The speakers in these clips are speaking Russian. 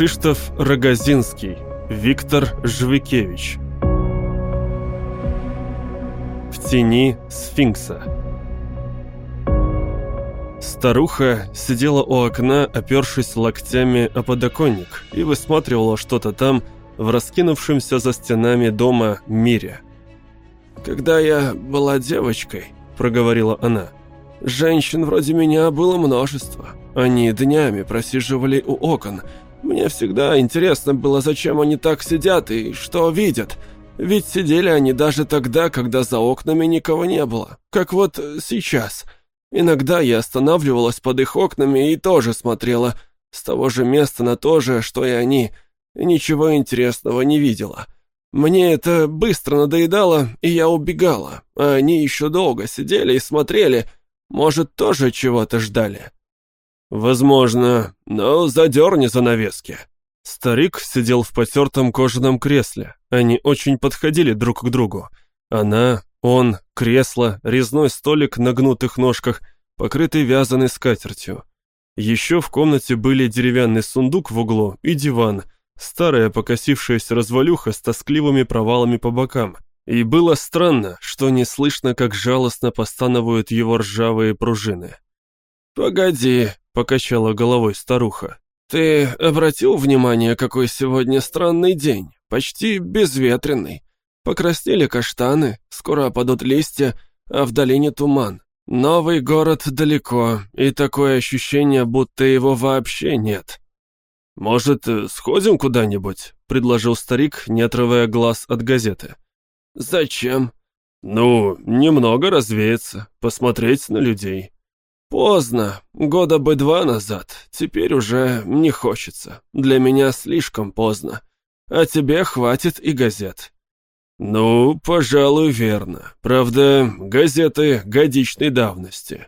Кшиштоф Рогозинский, Виктор Жвикевич. В тени сфинкса. Старуха сидела у окна, опершись локтями о подоконник, и высматривала что-то там, в раскинувшемся за стенами дома мире. «Когда я была девочкой», — проговорила она, — «женщин вроде меня было множество. Они днями просиживали у окон. Мне всегда интересно было, зачем они так сидят и что видят. Ведь сидели они даже тогда, когда за окнами никого не было. Как вот сейчас. Иногда я останавливалась под их окнами и тоже смотрела с того же места на то же, что и они. Ничего интересного не видела. Мне это быстро надоедало, и я убегала. А они еще долго сидели и смотрели. Может, тоже чего-то ждали. «Возможно, но задерни занавески». Старик сидел в потертом кожаном кресле. Они очень подходили друг к другу. Она, он, кресло, резной столик на гнутых ножках, покрытый вязаной скатертью. Еще в комнате были деревянный сундук в углу и диван, старая покосившаяся развалюха с тоскливыми провалами по бокам. И было странно, что не слышно, как жалостно постановают его ржавые пружины. «Погоди», — покачала головой старуха. «Ты обратил внимание, какой сегодня странный день? Почти безветренный. Покраснели каштаны, скоро опадут листья, а в долине туман. Новый город далеко, и такое ощущение, будто его вообще нет». «Может, сходим куда-нибудь?» — предложил старик, не отрывая глаз от газеты. «Зачем?» «Ну, немного развеяться, посмотреть на людей». «Поздно. Года бы два назад. Теперь уже не хочется. Для меня слишком поздно. А тебе хватит и газет». «Ну, пожалуй, верно. Правда, газеты годичной давности».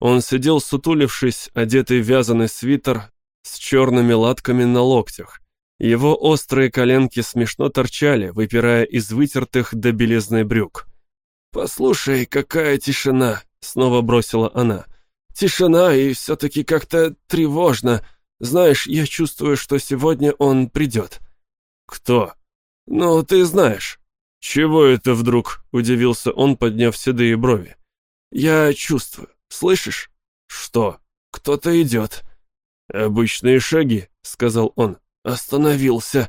Он сидел сутулившись, одетый в вязаный свитер с черными латками на локтях. Его острые коленки смешно торчали, выпирая из вытертых до белизны брюк. «Послушай, какая тишина!» — снова бросила она. Тишина и все-таки как-то тревожно. Знаешь, я чувствую, что сегодня он придет». «Кто?» «Ну, ты знаешь». «Чего это вдруг?» — удивился он, подняв седые брови. «Я чувствую. Слышишь?» «Что?» «Кто-то идет». «Обычные шаги», — сказал он. «Остановился».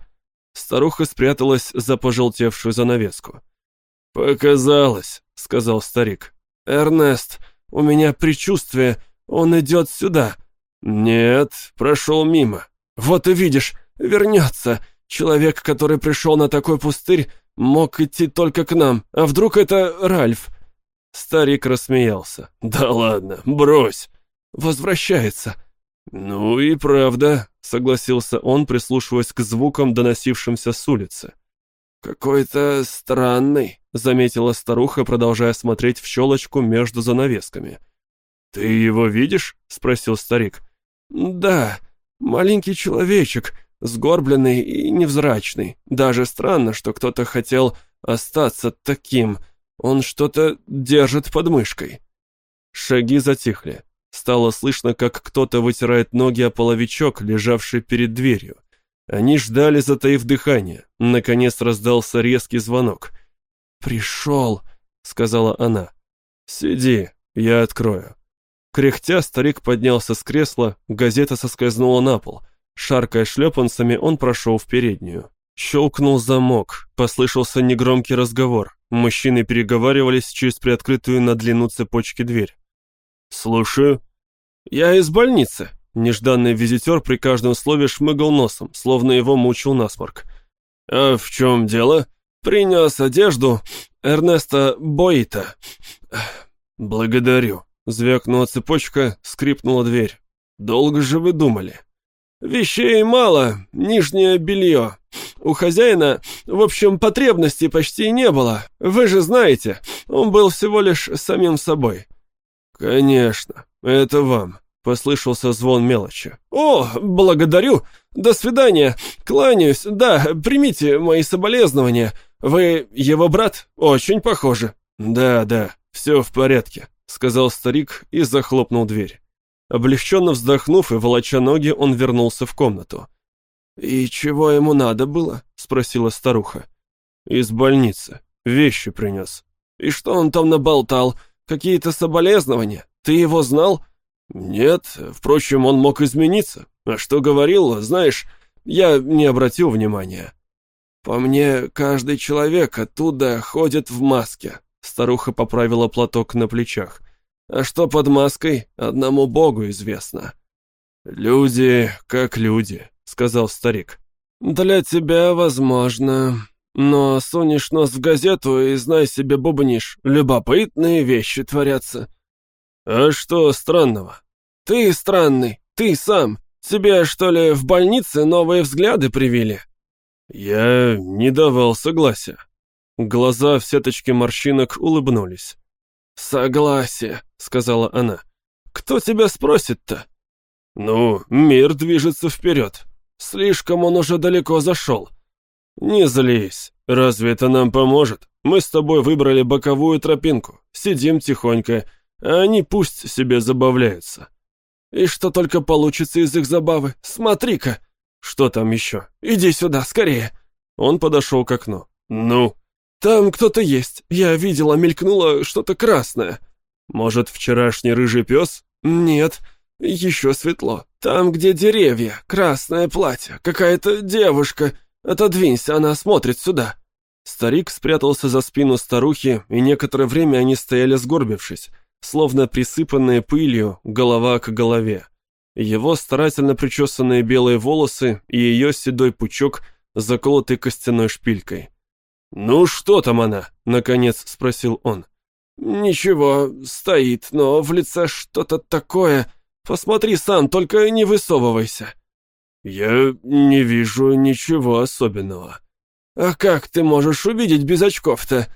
Старуха спряталась за пожелтевшую занавеску. «Показалось», — сказал старик. «Эрнест, у меня предчувствие, он идет сюда». «Нет, прошел мимо». «Вот и видишь, вернется. Человек, который пришел на такой пустырь, мог идти только к нам. А вдруг это Ральф?» Старик рассмеялся. «Да ладно, брось». «Возвращается». «Ну и правда», — согласился он, прислушиваясь к звукам, доносившимся с улицы. «Какой-то странный», — заметила старуха, продолжая смотреть в щелочку между занавесками. «Ты его видишь?» — спросил старик. «Да, маленький человечек, сгорбленный и невзрачный. Даже странно, что кто-то хотел остаться таким. Он что-то держит под мышкой». Шаги затихли. Стало слышно, как кто-то вытирает ноги о половичок, лежавший перед дверью. Они ждали, затаив дыхание. Наконец раздался резкий звонок. «Пришел», — сказала она. «Сиди, я открою». Кряхтя, старик поднялся с кресла, газета соскользнула на пол. Шаркая шлепанцами, он прошел в переднюю. Щелкнул замок, послышался негромкий разговор. Мужчины переговаривались через приоткрытую на длину цепочки дверь. «Слушаю». «Я из больницы», Нежданный визитер при каждом слове шмыгал носом, словно его мучил насморк. «А в чем дело?» «Принес одежду Эрнеста Боита». «Благодарю». Звякнула цепочка, скрипнула дверь. «Долго же вы думали?» «Вещей мало, нижнее белье. У хозяина, в общем, потребностей почти не было. Вы же знаете, он был всего лишь самим собой». «Конечно, это вам. Послышался звон мелочи. «О, благодарю! До свидания! Кланяюсь! Да, примите мои соболезнования! Вы его брат? Очень похоже!» «Да, да, все в порядке», — сказал старик и захлопнул дверь. Облегченно вздохнув и волоча ноги, он вернулся в комнату. «И чего ему надо было?» — спросила старуха. «Из больницы. Вещи принес». «И что он там наболтал? Какие-то соболезнования? Ты его знал?» «Нет, впрочем, он мог измениться. А что говорил, знаешь, я не обратил внимания». «По мне, каждый человек оттуда ходит в маске», — старуха поправила платок на плечах. «А что под маской, одному богу известно». «Люди как люди», — сказал старик. «Для тебя, возможно. Но сунешь нос в газету и, знай себе, бубнишь. Любопытные вещи творятся». «А что странного?» «Ты странный, ты сам. Тебе, что ли, в больнице новые взгляды привили?» Я не давал согласия. Глаза в сеточке морщинок улыбнулись. «Согласие», — сказала она. «Кто тебя спросит-то?» «Ну, мир движется вперед. Слишком он уже далеко зашел». «Не злись. Разве это нам поможет? Мы с тобой выбрали боковую тропинку. Сидим тихонько, а они пусть себе забавляются». «И что только получится из их забавы? Смотри-ка!» «Что там еще? Иди сюда, скорее!» Он подошел к окну. «Ну?» «Там кто-то есть. Я видела, мелькнуло что-то красное». «Может, вчерашний рыжий пес?» «Нет, еще светло. Там, где деревья, красное платье, какая-то девушка. Отодвинься, она смотрит сюда». Старик спрятался за спину старухи, и некоторое время они стояли сгорбившись, словно присыпанные пылью, голова к голове. Его старательно причесанные белые волосы и ее седой пучок, заколотый костяной шпилькой. «Ну что там она?» — наконец спросил он. «Ничего, стоит, но в лице что-то такое. Посмотри сам, только не высовывайся». «Я не вижу ничего особенного». «А как ты можешь увидеть без очков-то?»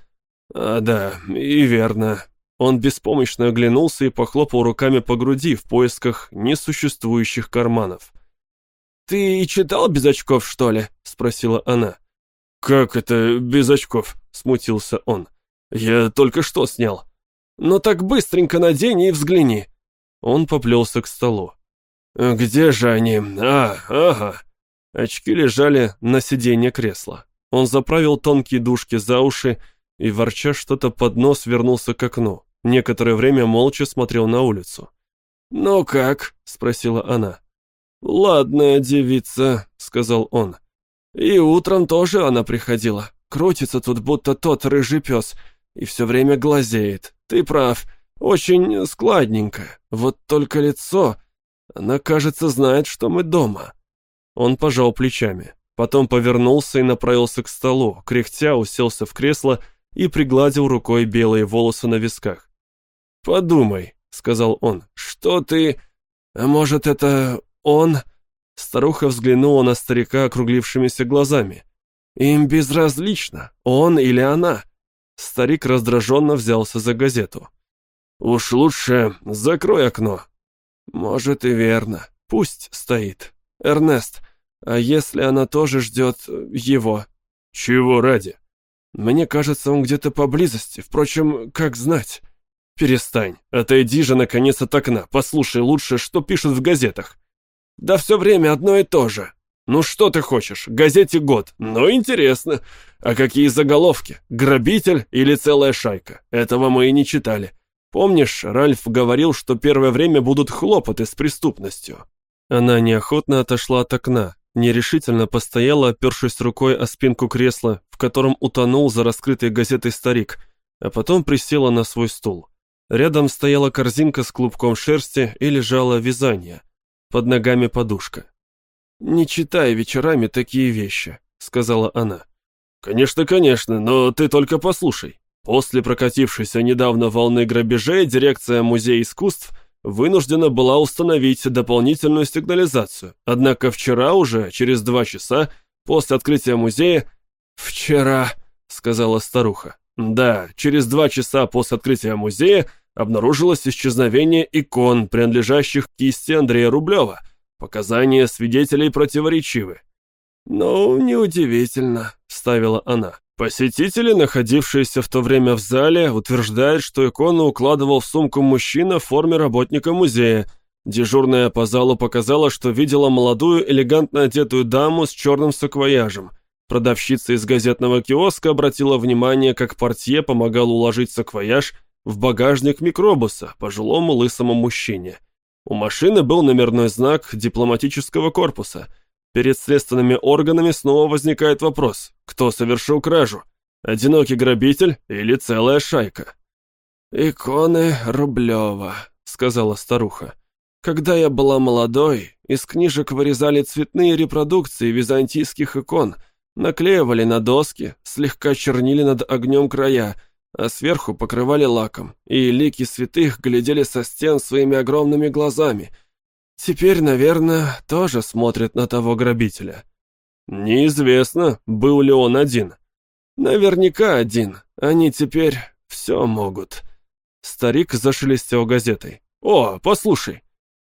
«А да, и верно. Он беспомощно оглянулся и похлопал руками по груди в поисках несуществующих карманов. «Ты и читал без очков, что ли?» — спросила она. «Как это без очков?» — смутился он. «Я только что снял». «Ну так быстренько надень и взгляни». Он поплелся к столу. «Где же они? А, ага». Очки лежали на сиденье кресла. Он заправил тонкие дужки за уши и, ворча что-то под нос, вернулся к окну. Некоторое время молча смотрел на улицу. «Ну как?» — спросила она. «Ладная девица», — сказал он. «И утром тоже она приходила. Крутится тут, будто тот рыжий пес, и все время глазеет. Ты прав, очень складненькая. Вот только лицо... Она, кажется, знает, что мы дома». Он пожал плечами. Потом повернулся и направился к столу, кряхтя уселся в кресло и пригладил рукой белые волосы на висках. «Подумай», — сказал он, — «что ты... А может, это он?» Старуха взглянула на старика округлившимися глазами. «Им безразлично, он или она». Старик раздраженно взялся за газету. «Уж лучше закрой окно». «Может и верно. Пусть стоит. Эрнест, а если она тоже ждет его?» «Чего ради?» «Мне кажется, он где-то поблизости. Впрочем, как знать?» «Перестань. Отойди же, наконец, от окна. Послушай лучше, что пишут в газетах». «Да все время одно и то же. Ну что ты хочешь? Газете год. Ну, интересно. А какие заголовки? Грабитель или целая шайка? Этого мы и не читали. Помнишь, Ральф говорил, что первое время будут хлопоты с преступностью?» Она неохотно отошла от окна, нерешительно постояла, опершись рукой о спинку кресла, в котором утонул за раскрытой газетой старик, а потом присела на свой стул. Рядом стояла корзинка с клубком шерсти и лежало вязание. Под ногами подушка. «Не читай вечерами такие вещи», — сказала она. «Конечно, конечно, но ты только послушай. После прокатившейся недавно волны грабежей дирекция Музея искусств вынуждена была установить дополнительную сигнализацию. Однако вчера уже, через два часа, после открытия музея... «Вчера», — сказала старуха. Да, через два часа после открытия музея обнаружилось исчезновение икон, принадлежащих кисти Андрея Рублева. Показания свидетелей противоречивы. «Ну, неудивительно», — ставила она. Посетители, находившиеся в то время в зале, утверждают, что икону укладывал в сумку мужчина в форме работника музея. Дежурная по залу показала, что видела молодую, элегантно одетую даму с черным саквояжем. Продавщица из газетного киоска обратила внимание, как портье помогал уложить саквояж в багажник микробуса пожилому лысому мужчине. У машины был номерной знак дипломатического корпуса. Перед следственными органами снова возникает вопрос, кто совершил кражу? Одинокий грабитель или целая шайка? «Иконы Рублева», — сказала старуха. «Когда я была молодой, из книжек вырезали цветные репродукции византийских икон, наклеивали на доски, слегка чернили над огнем края, а сверху покрывали лаком, и лики святых глядели со стен своими огромными глазами. Теперь, наверное, тоже смотрят на того грабителя». «Неизвестно, был ли он один». «Наверняка один. Они теперь все могут». Старик зашелестел газетой. «О, послушай.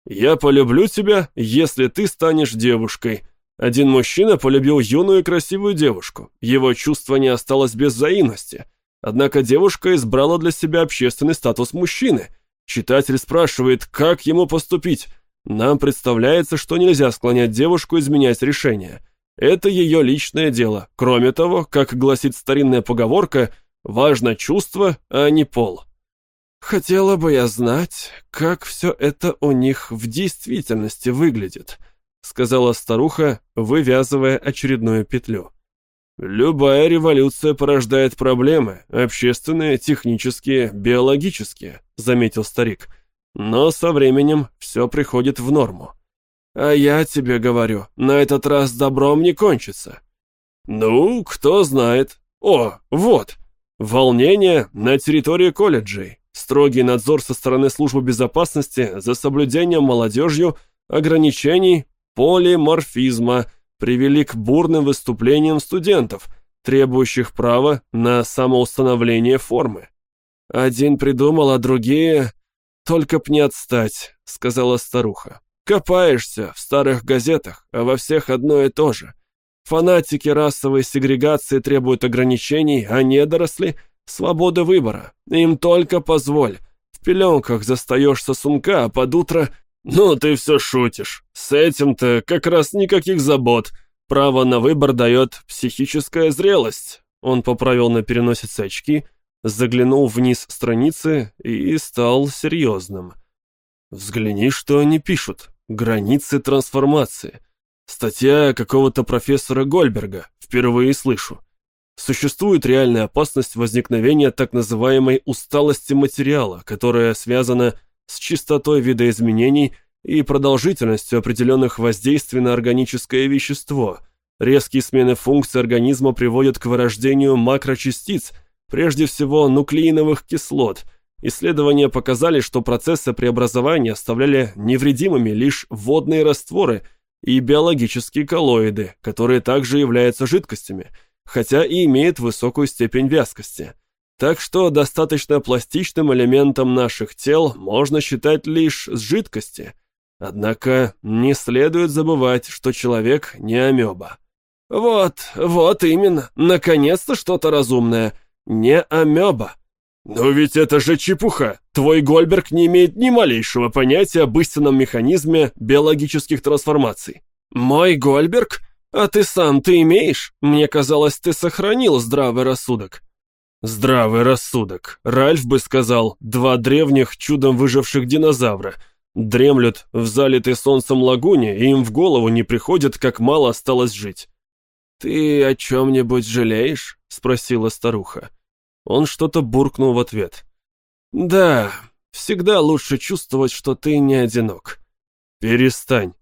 Я полюблю тебя, если ты станешь девушкой». Один мужчина полюбил юную и красивую девушку. Его чувство не осталось без взаимности. Однако девушка избрала для себя общественный статус мужчины. Читатель спрашивает, как ему поступить. Нам представляется, что нельзя склонять девушку изменять решение. Это ее личное дело. Кроме того, как гласит старинная поговорка, важно чувство, а не пол. «Хотела бы я знать, как все это у них в действительности выглядит», сказала старуха, вывязывая очередную петлю. «Любая революция порождает проблемы, общественные, технические, биологические», заметил старик. «Но со временем все приходит в норму». «А я тебе говорю, на этот раз добром не кончится». «Ну, кто знает. О, вот, волнение на территории колледжей. Строгий надзор со стороны службы безопасности за соблюдением молодежью ограничений полиморфизма привели к бурным выступлениям студентов, требующих права на самоустановление формы. Один придумал, а другие... «Только б не отстать», — сказала старуха. «Копаешься в старых газетах, а во всех одно и то же. Фанатики расовой сегрегации требуют ограничений, а недоросли Свобода выбора. Им только позволь. В пеленках застаешь сосунка, а под утро... Ну, ты все шутишь. С этим-то как раз никаких забот. Право на выбор дает психическая зрелость. Он поправил на переносице очки, заглянул вниз страницы и стал серьезным. Взгляни, что они пишут. Границы трансформации. Статья какого-то профессора Гольберга. Впервые слышу. Существует реальная опасность возникновения так называемой усталости материала, которая связана с частотой видоизменений и продолжительностью определенных воздействий на органическое вещество. Резкие смены функций организма приводят к вырождению макрочастиц, прежде всего нуклеиновых кислот. Исследования показали, что процессы преобразования оставляли невредимыми лишь водные растворы и биологические коллоиды, которые также являются жидкостями – хотя и имеет высокую степень вязкости. Так что достаточно пластичным элементом наших тел можно считать лишь жидкости. Однако не следует забывать, что человек не амеба. Вот, вот именно, наконец-то что-то разумное. Не амеба. Но ведь это же чепуха. Твой Гольберг не имеет ни малейшего понятия об истинном механизме биологических трансформаций. Мой Гольберг? «А ты сам ты имеешь? Мне казалось, ты сохранил здравый рассудок». «Здравый рассудок. Ральф бы сказал, два древних, чудом выживших динозавра. Дремлют в залитой солнцем лагуне, и им в голову не приходит, как мало осталось жить». «Ты о чем-нибудь жалеешь?» — спросила старуха. Он что-то буркнул в ответ. «Да, всегда лучше чувствовать, что ты не одинок». «Перестань.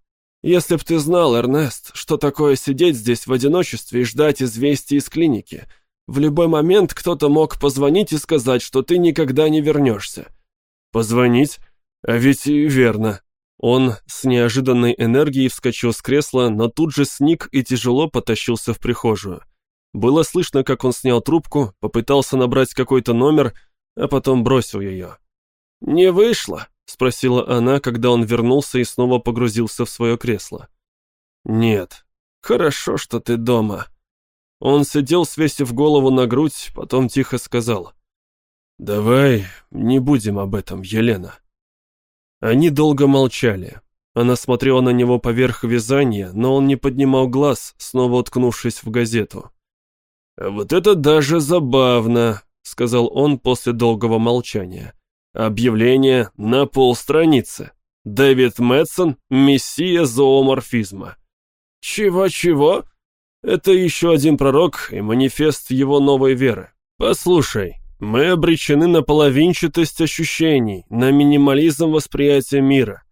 Если б ты знал, Эрнест, что такое сидеть здесь в одиночестве и ждать известий из клиники. В любой момент кто-то мог позвонить и сказать, что ты никогда не вернешься. Позвонить? А ведь и верно. Он с неожиданной энергией вскочил с кресла, но тут же сник и тяжело потащился в прихожую. Было слышно, как он снял трубку, попытался набрать какой-то номер, а потом бросил ее. «Не вышло», — спросила она, когда он вернулся и снова погрузился в свое кресло. «Нет. Хорошо, что ты дома». Он сидел, свесив голову на грудь, потом тихо сказал. «Давай не будем об этом, Елена». Они долго молчали. Она смотрела на него поверх вязания, но он не поднимал глаз, снова уткнувшись в газету. «Вот это даже забавно», — сказал он после долгого молчания. «Объявление на полстраницы. Дэвид Мэтсон, мессия зооморфизма». «Чего-чего?» «Это еще один пророк и манифест его новой веры. Послушай, мы обречены на половинчатость ощущений, на минимализм восприятия мира.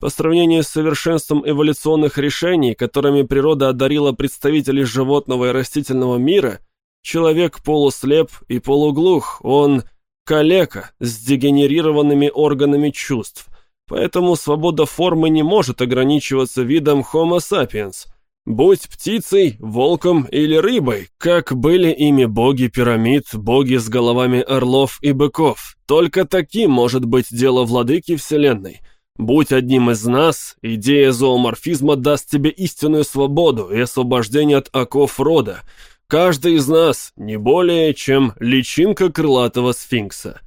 По сравнению с совершенством эволюционных решений, которыми природа одарила представителей животного и растительного мира, человек полуслеп и полуглух, он калека с дегенерированными органами чувств. Поэтому свобода формы не может ограничиваться видом Homo sapiens – Будь птицей, волком или рыбой, как были ими боги пирамид, боги с головами орлов и быков. Только таким может быть дело владыки Вселенной. Будь одним из нас, идея зооморфизма даст тебе истинную свободу и освобождение от оков рода. Каждый из нас не более, чем личинка крылатого сфинкса.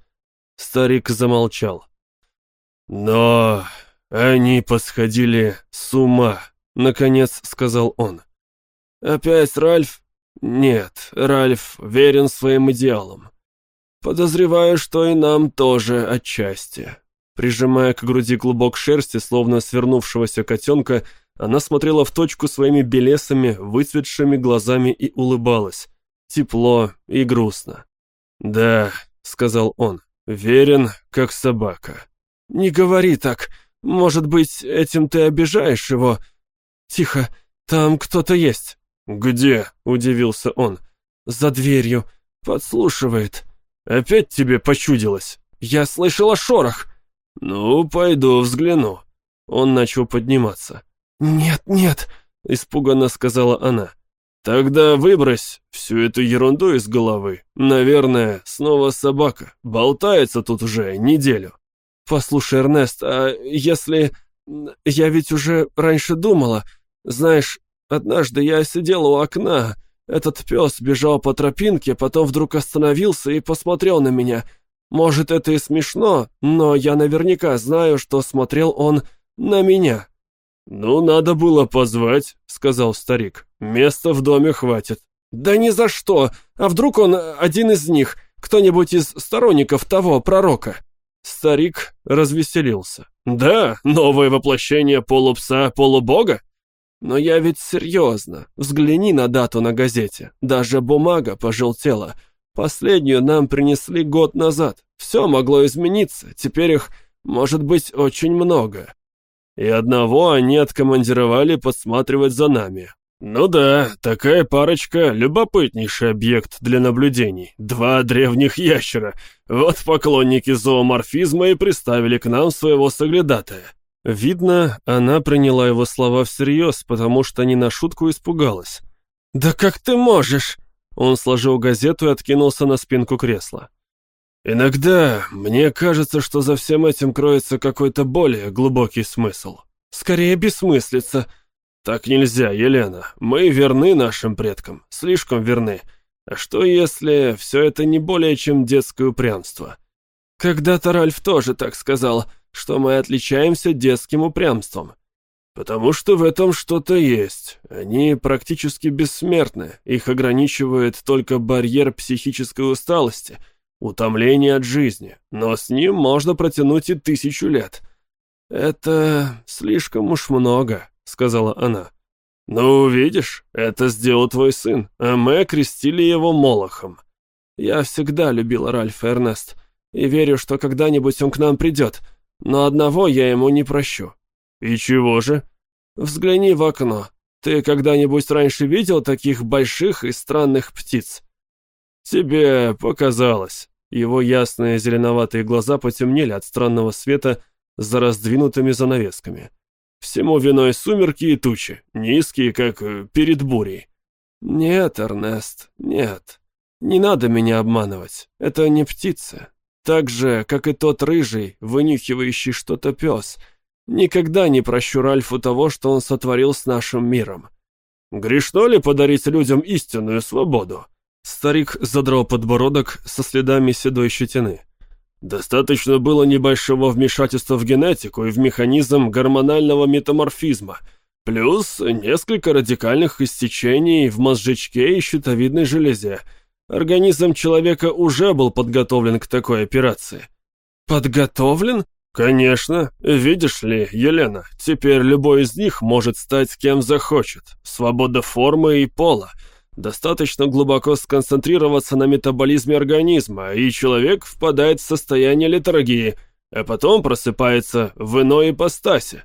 Старик замолчал. Но они посходили с ума. Наконец сказал он. «Опять Ральф?» «Нет, Ральф верен своим идеалам. Подозреваю, что и нам тоже отчасти». Прижимая к груди клубок шерсти, словно свернувшегося котенка, она смотрела в точку своими белесами, выцветшими глазами и улыбалась. Тепло и грустно. «Да», — сказал он, — «верен, как собака». «Не говори так. Может быть, этим ты обижаешь его?» «Тихо, там кто-то есть». «Где?» — удивился он. «За дверью. Подслушивает». «Опять тебе почудилось?» «Я слышала шорох». «Ну, пойду взгляну». Он начал подниматься. «Нет, нет», — испуганно сказала она. «Тогда выбрось всю эту ерунду из головы. Наверное, снова собака. Болтается тут уже неделю». «Послушай, Эрнест, а если... Я ведь уже раньше думала...» Знаешь, однажды я сидела у окна. Этот пес бежал по тропинке, потом вдруг остановился и посмотрел на меня. Может, это и смешно, но я наверняка знаю, что смотрел он на меня». «Ну, надо было позвать», — сказал старик. «Места в доме хватит». «Да ни за что! А вдруг он один из них, кто-нибудь из сторонников того пророка?» Старик развеселился. «Да, новое воплощение полупса-полубога? Но я ведь серьезно. Взгляни на дату на газете. Даже бумага пожелтела. Последнюю нам принесли год назад. Все могло измениться. Теперь их может быть очень много. И одного они откомандировали подсматривать за нами. Ну да, такая парочка — любопытнейший объект для наблюдений. Два древних ящера. Вот поклонники зооморфизма и приставили к нам своего соглядатая. Видно, она приняла его слова всерьез, потому что не на шутку испугалась. «Да как ты можешь?» Он сложил газету и откинулся на спинку кресла. «Иногда мне кажется, что за всем этим кроется какой-то более глубокий смысл. Скорее бессмыслица». «Так нельзя, Елена. Мы верны нашим предкам, слишком верны. А что если все это не более чем детское упрямство?» «Когда-то Ральф тоже так сказал что мы отличаемся детским упрямством. Потому что в этом что-то есть. Они практически бессмертны. Их ограничивает только барьер психической усталости, утомление от жизни. Но с ним можно протянуть и тысячу лет. «Это слишком уж много», — сказала она. «Ну, видишь, это сделал твой сын, а мы окрестили его Молохом». «Я всегда любил Ральфа Эрнест, и верю, что когда-нибудь он к нам придет. Но одного я ему не прощу». «И чего же?» «Взгляни в окно. Ты когда-нибудь раньше видел таких больших и странных птиц?» «Тебе показалось». Его ясные зеленоватые глаза потемнели от странного света за раздвинутыми занавесками. Всему виной сумерки и тучи, низкие, как э, перед бурей. «Нет, Эрнест, нет. Не надо меня обманывать. Это не птицы. Так же, как и тот рыжий, вынюхивающий что-то пес. Никогда не прощу Ральфу того, что он сотворил с нашим миром. Грешно ли подарить людям истинную свободу? Старик задрал подбородок со следами седой щетины. Достаточно было небольшого вмешательства в генетику и в механизм гормонального метаморфизма, плюс несколько радикальных истечений в мозжечке и щитовидной железе. Организм человека уже был подготовлен к такой операции. Подготовлен? Конечно. Видишь ли, Елена, теперь любой из них может стать кем захочет. Свобода формы и пола. Достаточно глубоко сконцентрироваться на метаболизме организма, и человек впадает в состояние литургии, а потом просыпается в иной ипостаси.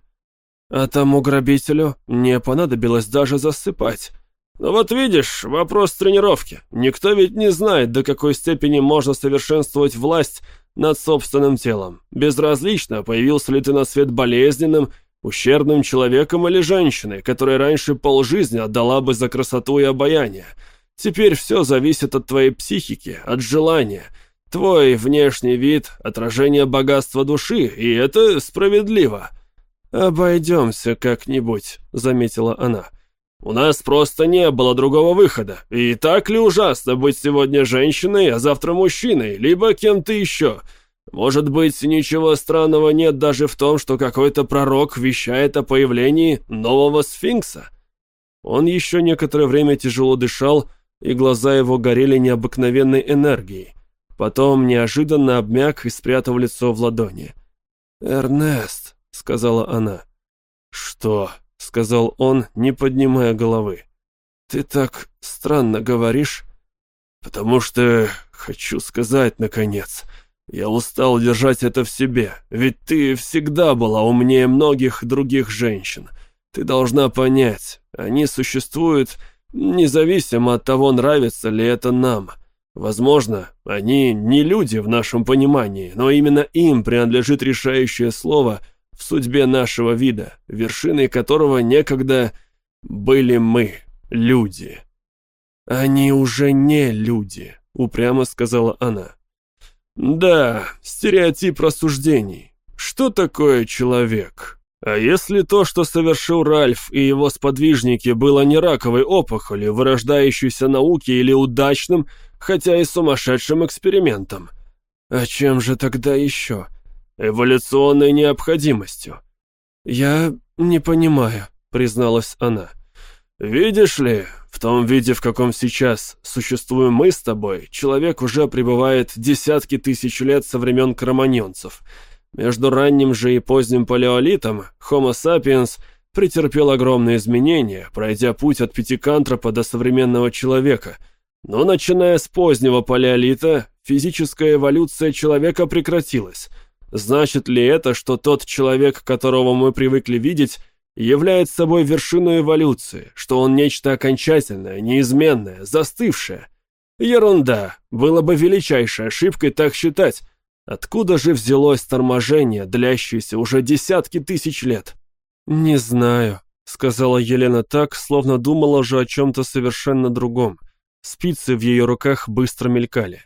А тому грабителю не понадобилось даже засыпать. Ну вот видишь, вопрос тренировки. Никто ведь не знает, до какой степени можно совершенствовать власть над собственным телом. Безразлично, появился ли ты на свет болезненным, ущербным человеком или женщиной, которая раньше полжизни отдала бы за красоту и обаяние. Теперь все зависит от твоей психики, от желания. Твой внешний вид — отражение богатства души, и это справедливо. «Обойдемся как-нибудь», — заметила она. «У нас просто не было другого выхода. И так ли ужасно быть сегодня женщиной, а завтра мужчиной, либо кем-то еще?» Может быть, ничего странного нет даже в том, что какой-то пророк вещает о появлении нового сфинкса? Он еще некоторое время тяжело дышал, и глаза его горели необыкновенной энергией. Потом неожиданно обмяк и спрятал лицо в ладони. «Эрнест», — сказала она. «Что?» — сказал он, не поднимая головы. «Ты так странно говоришь». «Потому что хочу сказать, наконец...» Я устал держать это в себе, ведь ты всегда была умнее многих других женщин. Ты должна понять, они существуют независимо от того, нравится ли это нам. Возможно, они не люди в нашем понимании, но именно им принадлежит решающее слово в судьбе нашего вида, вершиной которого некогда были мы, люди. «Они уже не люди», — упрямо сказала она. Да, стереотип рассуждений. Что такое человек? А если то, что совершил Ральф и его сподвижники, было не раковой опухолью, вырождающейся науки или удачным, хотя и сумасшедшим экспериментом? А чем же тогда еще? Эволюционной необходимостью. Я не понимаю, призналась она. Видишь ли, в том виде, в каком сейчас существуем мы с тобой, человек уже пребывает десятки тысяч лет со времен кроманьонцев. Между ранним же и поздним палеолитом Homo sapiens претерпел огромные изменения, пройдя путь от пятикантропа до современного человека. Но начиная с позднего палеолита, физическая эволюция человека прекратилась. Значит ли это, что тот человек, которого мы привыкли видеть, является собой вершину эволюции, что он нечто окончательное, неизменное, застывшее. Ерунда, было бы величайшей ошибкой так считать. Откуда же взялось торможение, длящееся уже десятки тысяч лет? «Не знаю», — сказала Елена так, словно думала же о чем-то совершенно другом. Спицы в ее руках быстро мелькали.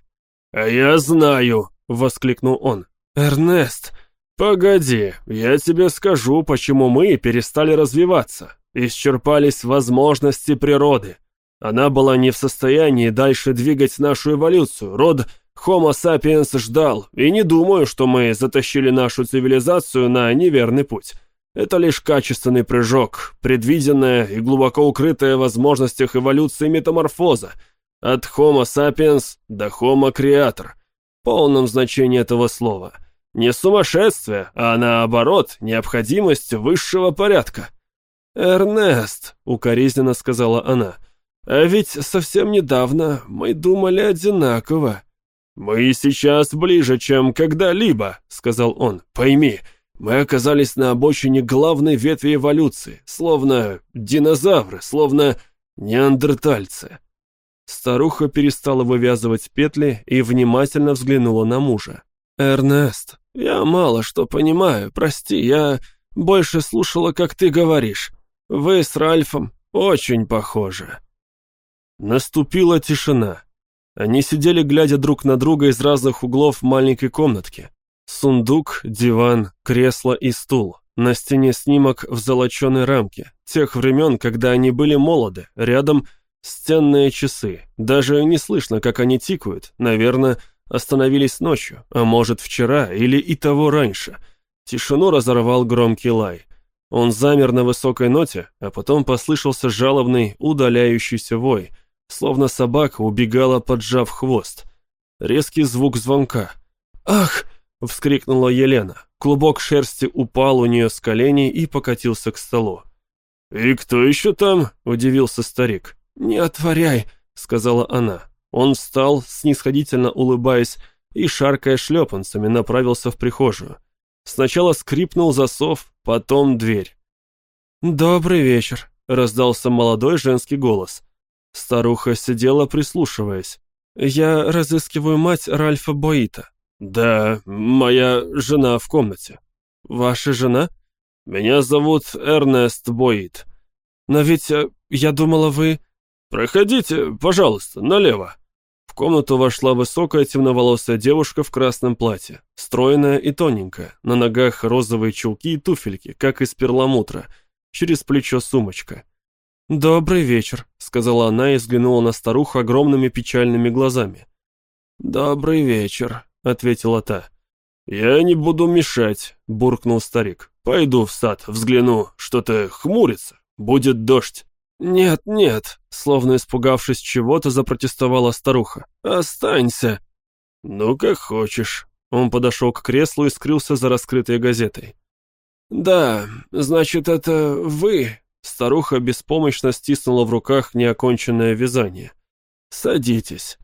«А я знаю!» — воскликнул он. «Эрнест!» «Погоди, я тебе скажу, почему мы перестали развиваться. Исчерпались возможности природы. Она была не в состоянии дальше двигать нашу эволюцию. Род Homo sapiens ждал, и не думаю, что мы затащили нашу цивилизацию на неверный путь. Это лишь качественный прыжок, предвиденная и глубоко укрытая в возможностях эволюции метаморфоза. От Homo sapiens до Homo creator. В полном значении этого слова – не сумасшествие, а наоборот, необходимость высшего порядка. «Эрнест», — укоризненно сказала она, — «а ведь совсем недавно мы думали одинаково». «Мы сейчас ближе, чем когда-либо», — сказал он. «Пойми, мы оказались на обочине главной ветви эволюции, словно динозавры, словно неандертальцы». Старуха перестала вывязывать петли и внимательно взглянула на мужа. «Эрнест, я мало что понимаю, прости, я больше слушала, как ты говоришь. Вы с Ральфом очень похожи». Наступила тишина. Они сидели, глядя друг на друга из разных углов маленькой комнатки. Сундук, диван, кресло и стул. На стене снимок в золоченой рамке. Тех времен, когда они были молоды. Рядом стенные часы. Даже не слышно, как они тикают. Наверное, остановились ночью, а может вчера или и того раньше. Тишину разорвал громкий лай. Он замер на высокой ноте, а потом послышался жалобный, удаляющийся вой, словно собака убегала, поджав хвост. Резкий звук звонка. «Ах!» — вскрикнула Елена. Клубок шерсти упал у нее с коленей и покатился к столу. «И кто еще там?» — удивился старик. «Не отворяй!» — сказала она. Он встал, снисходительно улыбаясь, и, шаркая шлепанцами, направился в прихожую. Сначала скрипнул засов, потом дверь. «Добрый вечер», — раздался молодой женский голос. Старуха сидела, прислушиваясь. «Я разыскиваю мать Ральфа Боита». «Да, моя жена в комнате». «Ваша жена?» «Меня зовут Эрнест Боит». «Но ведь э, я думала, вы...» «Проходите, пожалуйста, налево». Комнату вошла высокая темноволосая девушка в красном платье, стройная и тоненькая, на ногах розовые чулки и туфельки, как из перламутра, через плечо сумочка. «Добрый вечер», — сказала она и взглянула на старуху огромными печальными глазами. «Добрый вечер», — ответила та. «Я не буду мешать», — буркнул старик. «Пойду в сад, взгляну, что-то хмурится, будет дождь». «Нет, нет», — словно испугавшись чего-то, запротестовала старуха. «Останься». «Ну, как хочешь». Он подошел к креслу и скрылся за раскрытой газетой. «Да, значит, это вы?» Старуха беспомощно стиснула в руках неоконченное вязание. «Садитесь».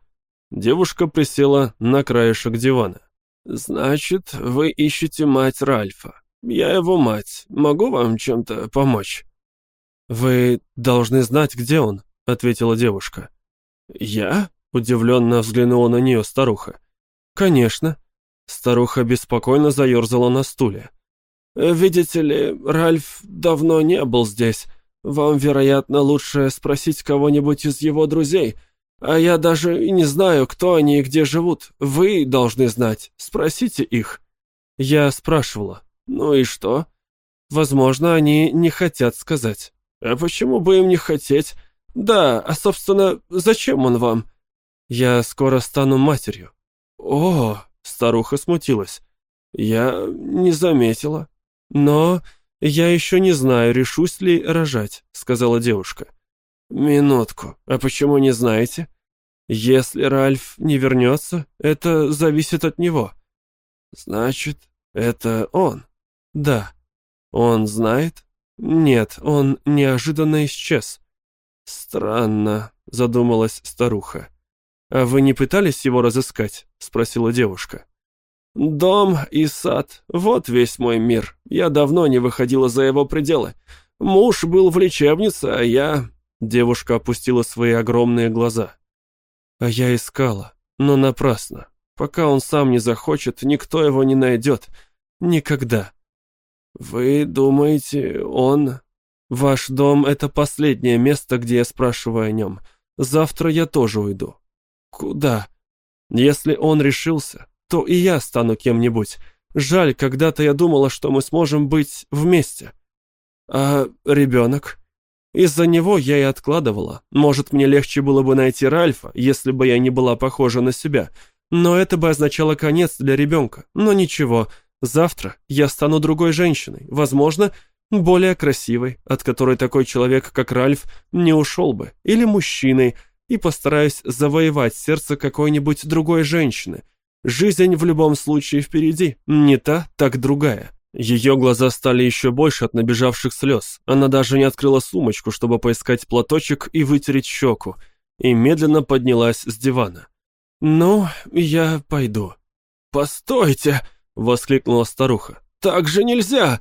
Девушка присела на краешек дивана. «Значит, вы ищете мать Ральфа. Я его мать. Могу вам чем-то помочь?» «Вы должны знать, где он», — ответила девушка. «Я?» — удивленно взглянула на нее старуха. «Конечно». Старуха беспокойно заерзала на стуле. «Видите ли, Ральф давно не был здесь. Вам, вероятно, лучше спросить кого-нибудь из его друзей. А я даже и не знаю, кто они и где живут. Вы должны знать. Спросите их». Я спрашивала. «Ну и что?» «Возможно, они не хотят сказать». «А почему бы им не хотеть? Да, а, собственно, зачем он вам?» «Я скоро стану матерью». «О!» — старуха смутилась. «Я не заметила». «Но я еще не знаю, решусь ли рожать», — сказала девушка. «Минутку, а почему не знаете?» «Если Ральф не вернется, это зависит от него». «Значит, это он?» «Да». «Он знает?» «Нет, он неожиданно исчез». «Странно», — задумалась старуха. «А вы не пытались его разыскать?» — спросила девушка. «Дом и сад — вот весь мой мир. Я давно не выходила за его пределы. Муж был в лечебнице, а я...» Девушка опустила свои огромные глаза. «А я искала, но напрасно. Пока он сам не захочет, никто его не найдет. Никогда». «Вы думаете, он...» «Ваш дом — это последнее место, где я спрашиваю о нем. Завтра я тоже уйду». «Куда?» «Если он решился, то и я стану кем-нибудь. Жаль, когда-то я думала, что мы сможем быть вместе. А ребенок? Из-за него я и откладывала. Может, мне легче было бы найти Ральфа, если бы я не была похожа на себя. Но это бы означало конец для ребенка. Но ничего, завтра я стану другой женщиной. Возможно, более красивой, от которой такой человек, как Ральф, не ушел бы. Или мужчиной, и постараюсь завоевать сердце какой-нибудь другой женщины – Жизнь в любом случае впереди, не та, так другая. Ее глаза стали еще больше от набежавших слез. Она даже не открыла сумочку, чтобы поискать платочек и вытереть щеку, и медленно поднялась с дивана. «Ну, я пойду». «Постойте!» — воскликнула старуха. «Так же нельзя!»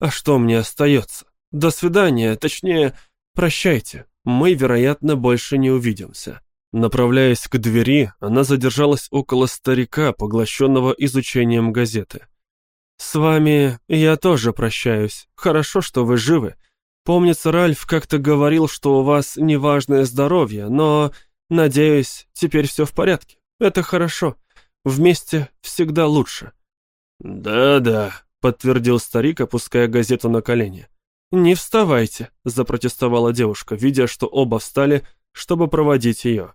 «А что мне остается? До свидания, точнее, прощайте. Мы, вероятно, больше не увидимся». Направляясь к двери, она задержалась около старика, поглощенного изучением газеты. «С вами я тоже прощаюсь. Хорошо, что вы живы. Помнится, Ральф как-то говорил, что у вас неважное здоровье, но, надеюсь, теперь все в порядке. Это хорошо. Вместе всегда лучше». «Да-да», — подтвердил старик, опуская газету на колени. «Не вставайте», — запротестовала девушка, видя, что оба встали, чтобы проводить ее.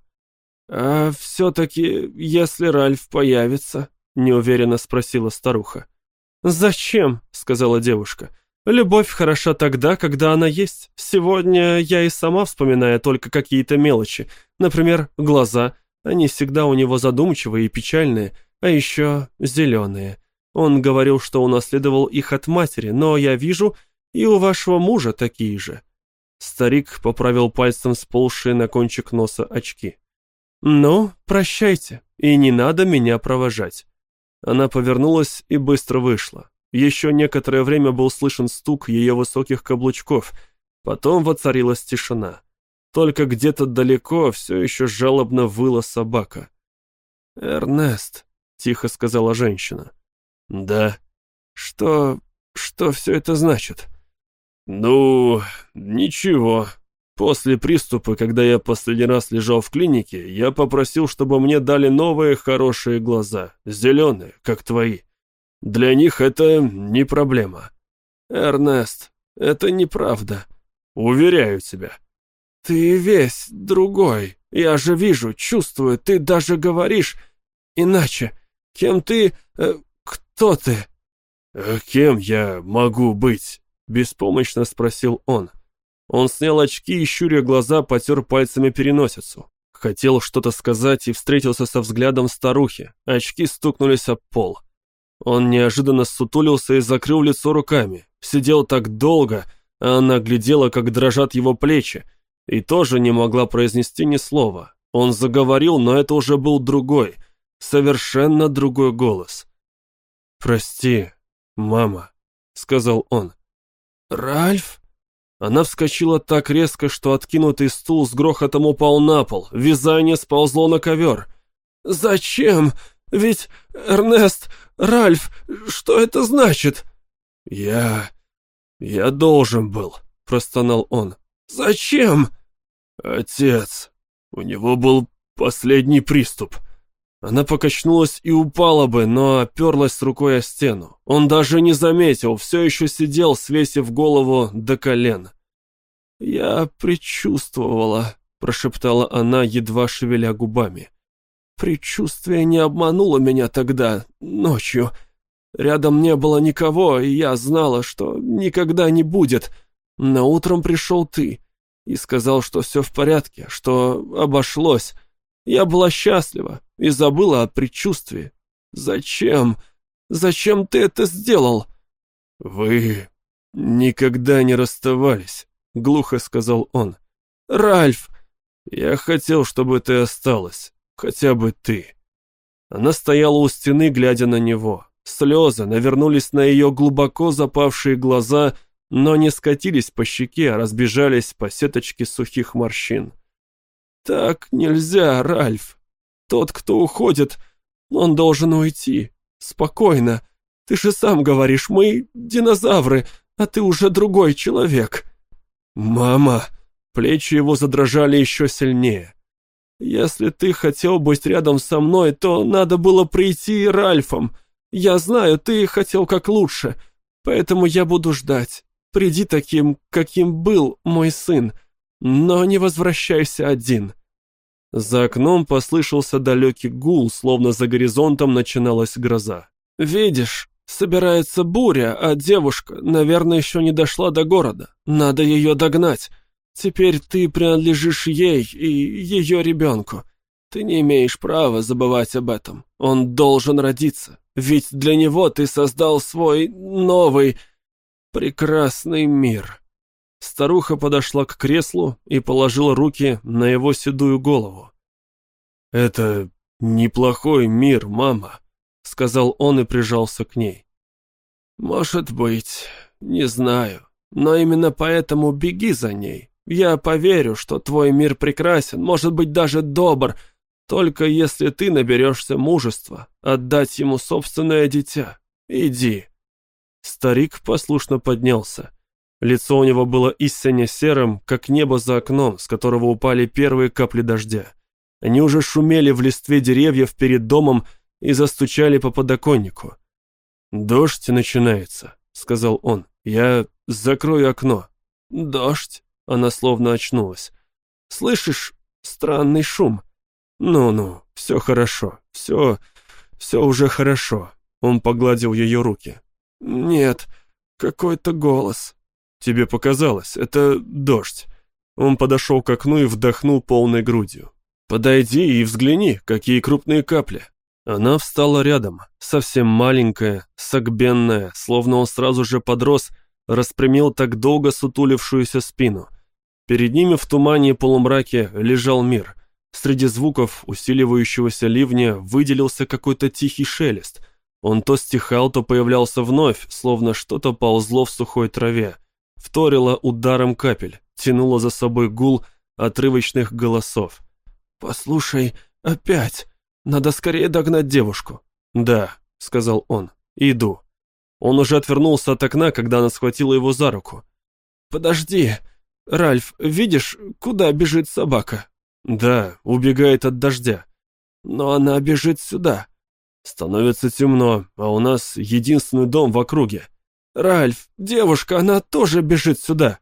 «А все-таки, если Ральф появится?» — неуверенно спросила старуха. «Зачем?» — сказала девушка. «Любовь хороша тогда, когда она есть. Сегодня я и сама вспоминаю только какие-то мелочи. Например, глаза. Они всегда у него задумчивые и печальные, а еще зеленые. Он говорил, что унаследовал их от матери, но я вижу, и у вашего мужа такие же». Старик поправил пальцем сползшие на кончик носа очки. «Ну, прощайте, и не надо меня провожать». Она повернулась и быстро вышла. Еще некоторое время был слышен стук ее высоких каблучков, потом воцарилась тишина. Только где-то далеко все еще жалобно выла собака. «Эрнест», — тихо сказала женщина. «Да». «Что... что все это значит?» «Ну, ничего. После приступа, когда я последний раз лежал в клинике, я попросил, чтобы мне дали новые хорошие глаза, зеленые, как твои. Для них это не проблема». «Эрнест, это неправда». «Уверяю тебя». «Ты весь другой. Я же вижу, чувствую, ты даже говоришь иначе. Кем ты... Э, кто ты?» «Э, «Кем я могу быть?» — беспомощно спросил он. Он снял очки и, щуря глаза, потер пальцами переносицу. Хотел что-то сказать и встретился со взглядом старухи. Очки стукнулись об пол. Он неожиданно сутулился и закрыл лицо руками. Сидел так долго, а она глядела, как дрожат его плечи, и тоже не могла произнести ни слова. Он заговорил, но это уже был другой, совершенно другой голос. «Прости, мама», — сказал он. «Ральф?» Она вскочила так резко, что откинутый стул с грохотом упал на пол, вязание сползло на ковер. «Зачем? Ведь, Эрнест, Ральф, что это значит?» «Я... я должен был», — простонал он. «Зачем?» «Отец. У него был последний приступ». Она покачнулась и упала бы, но оперлась рукой о стену. Он даже не заметил, все еще сидел, свесив голову до колен. «Я предчувствовала», — прошептала она, едва шевеля губами. «Предчувствие не обмануло меня тогда, ночью. Рядом не было никого, и я знала, что никогда не будет. Но утром пришел ты и сказал, что все в порядке, что обошлось. Я была счастлива и забыла о предчувствии. Зачем? Зачем ты это сделал?» «Вы никогда не расставались», — глухо сказал он. «Ральф!» «Я хотел, чтобы ты осталась, хотя бы ты». Она стояла у стены, глядя на него. Слезы навернулись на ее глубоко запавшие глаза, но не скатились по щеке, а разбежались по сеточке сухих морщин. «Так нельзя, Ральф. Тот, кто уходит, он должен уйти. Спокойно. Ты же сам говоришь, мы динозавры, а ты уже другой человек». «Мама!» Плечи его задрожали еще сильнее. «Если ты хотел быть рядом со мной, то надо было прийти Ральфом. Я знаю, ты хотел как лучше, поэтому я буду ждать. Приди таким, каким был мой сын, но не возвращайся один». За окном послышался далекий гул, словно за горизонтом начиналась гроза. «Видишь, собирается буря, а девушка, наверное, еще не дошла до города. Надо ее догнать. Теперь ты принадлежишь ей и ее ребенку. Ты не имеешь права забывать об этом. Он должен родиться. Ведь для него ты создал свой новый, прекрасный мир». Старуха подошла к креслу и положила руки на его седую голову. «Это неплохой мир, мама», — сказал он и прижался к ней. «Может быть, не знаю, но именно поэтому беги за ней. Я поверю, что твой мир прекрасен, может быть, даже добр, только если ты наберешься мужества отдать ему собственное дитя. Иди». Старик послушно поднялся. Лицо у него было истинно серым, как небо за окном, с которого упали первые капли дождя. Они уже шумели в листве деревьев перед домом и застучали по подоконнику. «Дождь начинается», — сказал он. «Я закрою окно». «Дождь?» Она словно очнулась. «Слышишь странный шум?» «Ну-ну, все хорошо, все, все уже хорошо». Он погладил ее руки. «Нет, какой-то голос». «Тебе показалось, это дождь». Он подошел к окну и вдохнул полной грудью. «Подойди и взгляни, какие крупные капли». Она встала рядом, совсем маленькая, согбенная, словно он сразу же подрос, распрямил так долго сутулившуюся спину. Перед ними в тумане и полумраке лежал мир. Среди звуков усиливающегося ливня выделился какой-то тихий шелест. Он то стихал, то появлялся вновь, словно что-то ползло в сухой траве. Вторило ударом капель, тянуло за собой гул отрывочных голосов. «Послушай, опять! Надо скорее догнать девушку!» «Да», — сказал он, — «иду». Он уже отвернулся от окна, когда она схватила его за руку. «Подожди! Ральф, видишь, куда бежит собака?» «Да, убегает от дождя». «Но она бежит сюда». «Становится темно, а у нас единственный дом в округе». «Ральф, девушка, она тоже бежит сюда».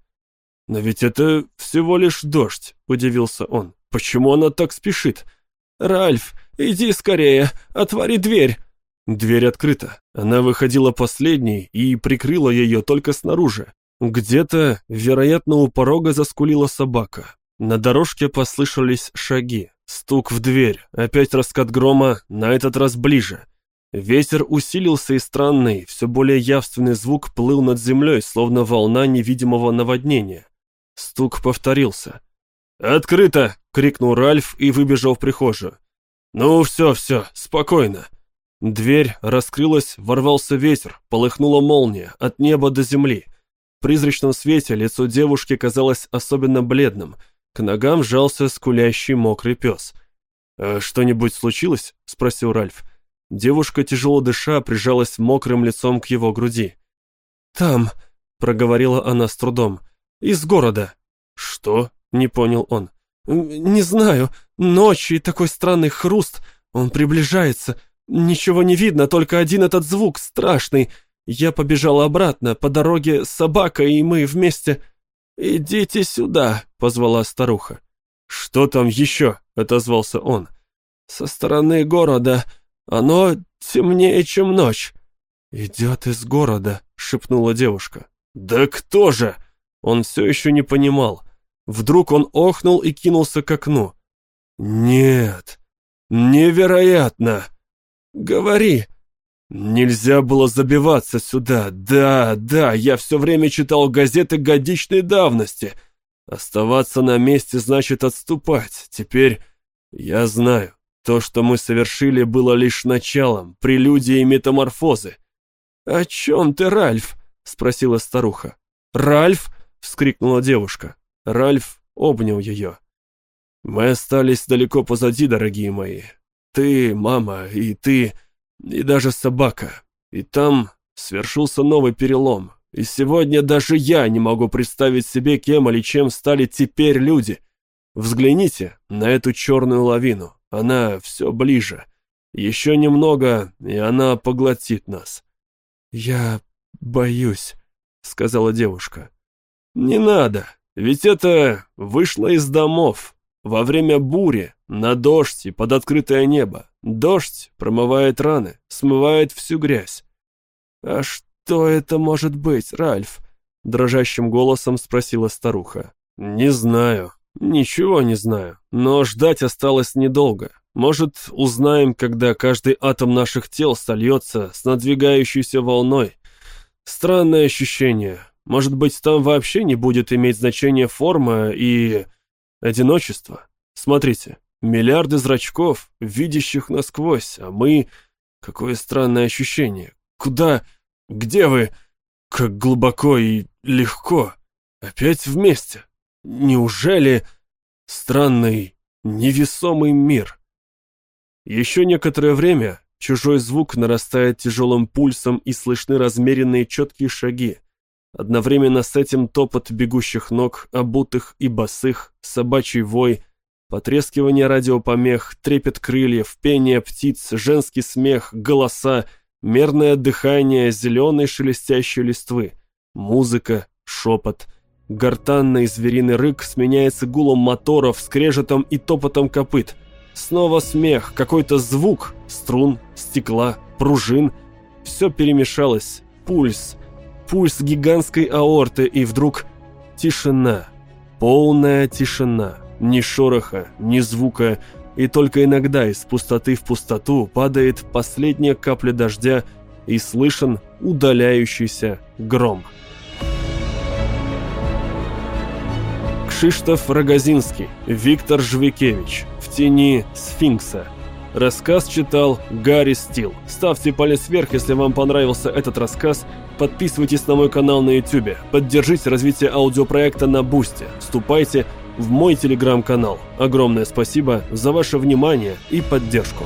«Но ведь это всего лишь дождь», — удивился он. «Почему она так спешит?» «Ральф, иди скорее, отвори дверь». Дверь открыта. Она выходила последней и прикрыла ее только снаружи. Где-то, вероятно, у порога заскулила собака. На дорожке послышались шаги, стук в дверь, опять раскат грома, на этот раз ближе. Ветер усилился и странный, все более явственный звук плыл над землей, словно волна невидимого наводнения. Стук повторился. «Открыто!» — крикнул Ральф и выбежал в прихожую. «Ну все, все, спокойно». Дверь раскрылась, ворвался ветер, полыхнула молния от неба до земли. В призрачном свете лицо девушки казалось особенно бледным. К ногам сжался скулящий мокрый пес. «А «Что-нибудь случилось?» — спросил Ральф. Девушка, тяжело дыша, прижалась мокрым лицом к его груди. «Там», — проговорила она с трудом, — «из города». «Что?» — не понял он. «Не знаю. Ночью такой странный хруст. Он приближается. Ничего не видно, только один этот звук, страшный. Я побежала обратно, по дороге собака, и мы вместе... «Идите сюда», — позвала старуха. «Что там еще?» — отозвался он. «Со стороны города. Оно темнее, чем ночь». «Идет из города», — шепнула девушка. «Да кто же?» Он все еще не понимал. Вдруг он охнул и кинулся к окну. «Нет, невероятно!» «Говори!» «Нельзя было забиваться сюда. Да, да, я все время читал газеты годичной давности. Оставаться на месте значит отступать. Теперь я знаю, то, что мы совершили, было лишь началом, прелюдией метаморфозы». «О чем ты, Ральф?» — спросила старуха. «Ральф!» — вскрикнула девушка. Ральф обнял ее. «Мы остались далеко позади, дорогие мои. Ты, мама, и ты, и даже собака. И там свершился новый перелом. И сегодня даже я не могу представить себе, кем или чем стали теперь люди. Взгляните на эту черную лавину. Она все ближе. Еще немного, и она поглотит нас». «Я боюсь», — сказала девушка. «Не надо, ведь это вышло из домов, во время бури, на дождь и под открытое небо. Дождь промывает раны, смывает всю грязь. «А что это может быть, Ральф?» Дрожащим голосом спросила старуха. «Не знаю. Ничего не знаю. Но ждать осталось недолго. Может, узнаем, когда каждый атом наших тел сольется с надвигающейся волной. Странное ощущение. Может быть, там вообще не будет иметь значения форма и... Одиночество. Смотрите, миллиарды зрачков, видящих насквозь, а мы... Какое странное ощущение. Куда... Где вы? Как глубоко и легко. Опять вместе. Неужели... Странный, невесомый мир. Еще некоторое время чужой звук нарастает тяжелым пульсом и слышны размеренные четкие шаги. Одновременно с этим топот бегущих ног, обутых и босых, собачий вой, потрескивание радиопомех, трепет крыльев, пение птиц, женский смех, голоса, мерное дыхание зеленой шелестящей листвы, музыка, шепот. Гортанный звериный рык сменяется гулом моторов, скрежетом и топотом копыт. Снова смех, какой-то звук, струн, стекла, пружин. Все перемешалось. Пульс. Пульс гигантской аорты, и вдруг тишина. Полная тишина. Ни шороха, ни звука, и только иногда из пустоты в пустоту падает последняя капля дождя и слышен удаляющийся гром. Кшиштоф Рогозинский, Виктор Жвикевич, «В тени сфинкса». Рассказ читал Гарри Стил. Ставьте палец вверх, если вам понравился этот рассказ. Подписывайтесь на мой канал на YouTube. Поддержите развитие аудиопроекта на Бусте. Вступайте в мой телеграм-канал. Огромное спасибо за ваше внимание и поддержку.